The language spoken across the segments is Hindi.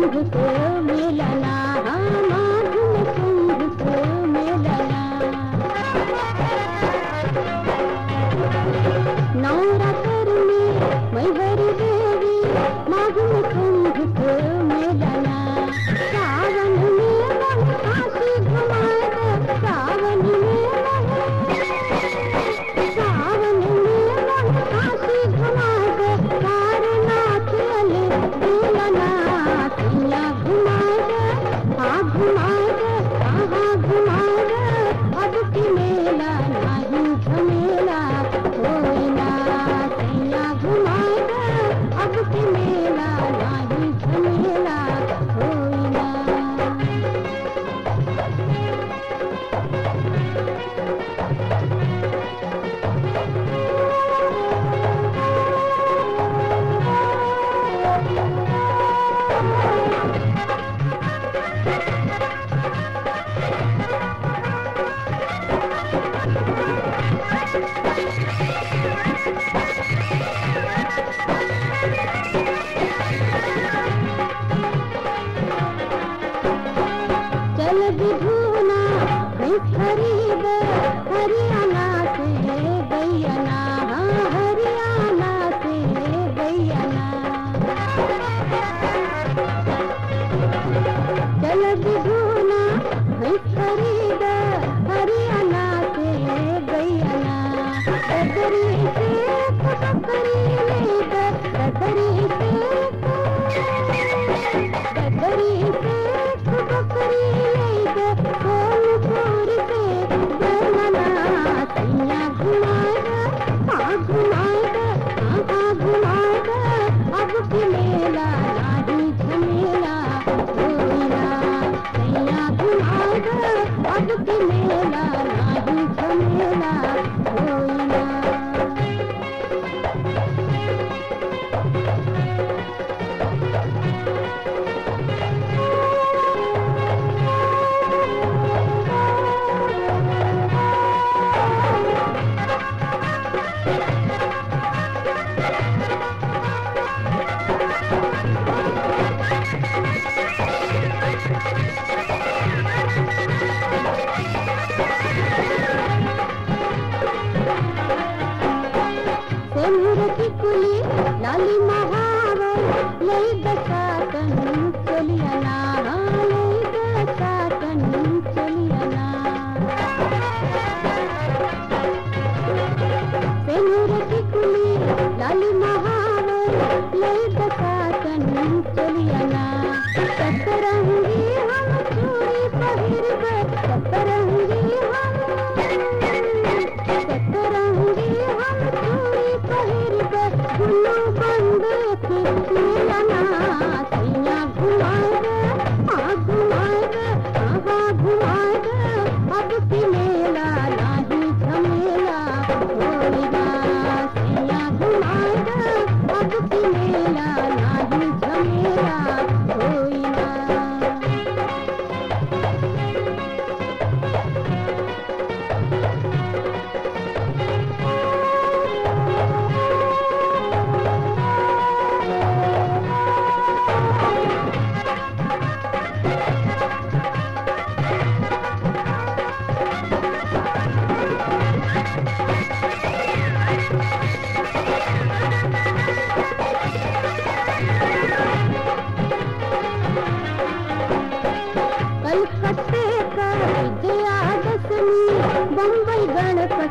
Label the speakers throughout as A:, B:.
A: माघुन मिलना।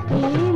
A: Mm-hmm.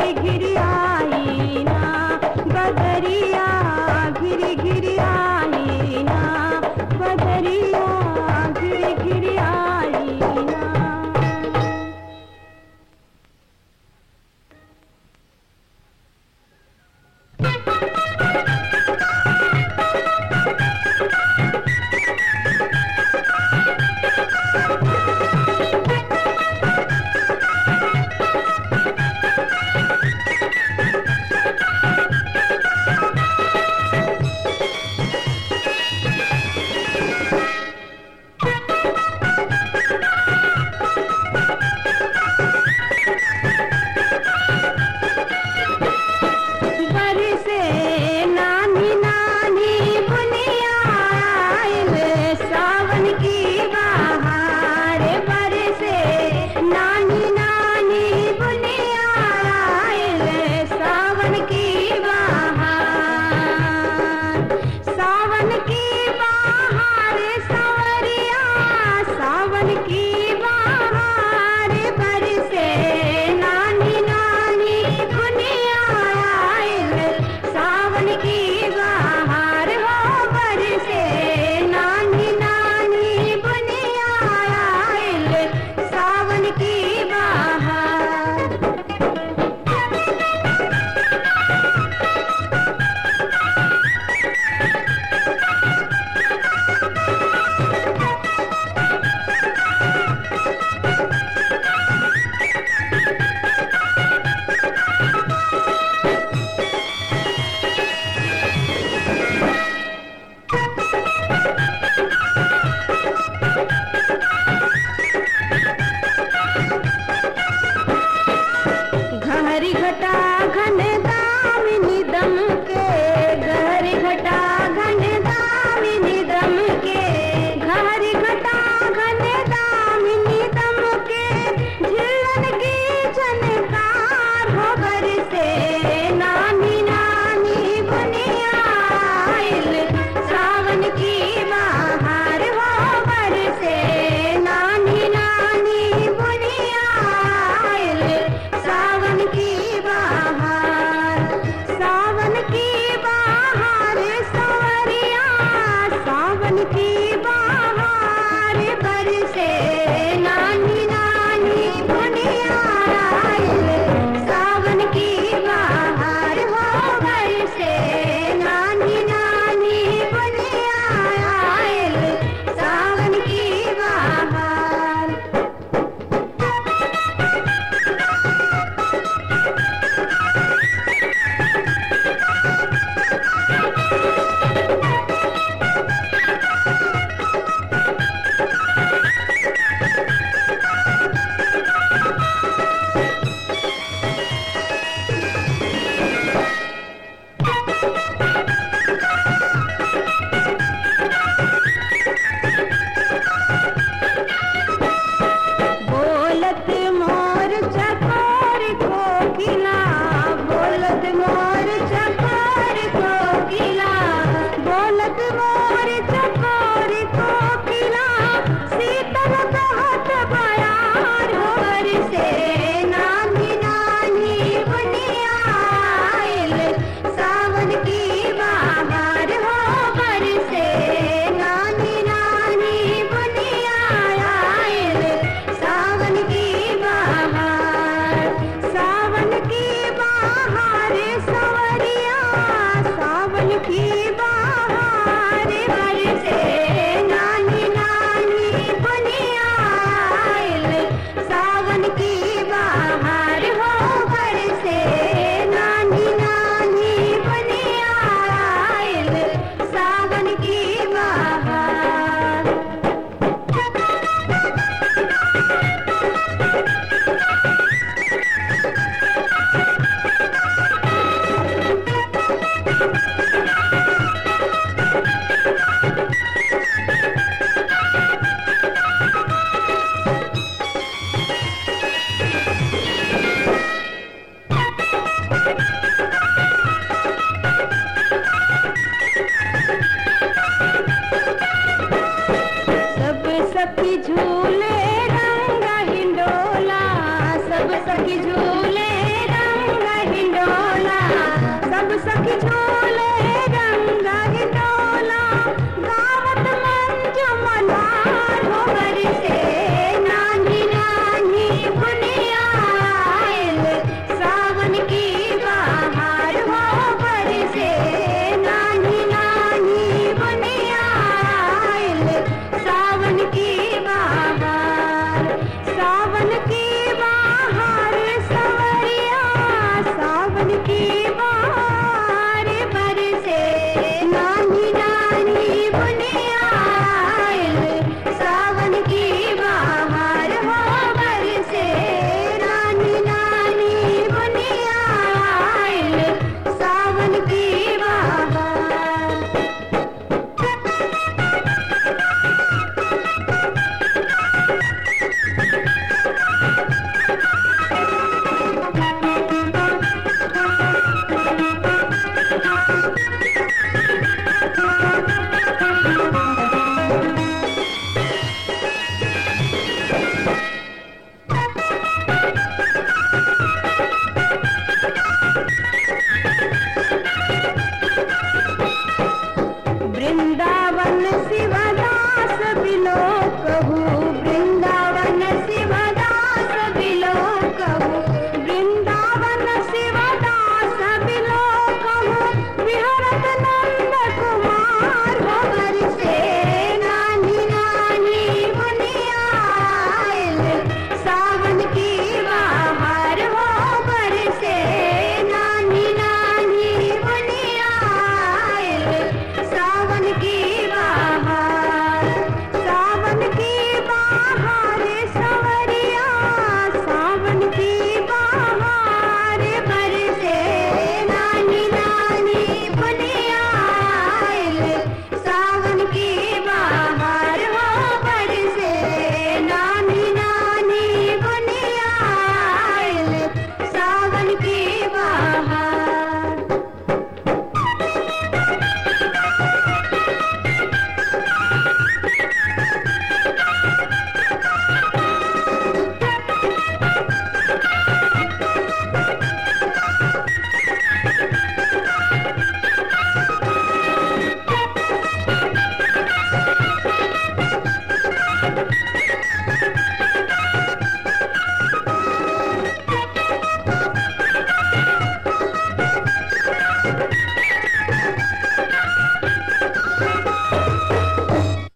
A: गिरी गिरी आ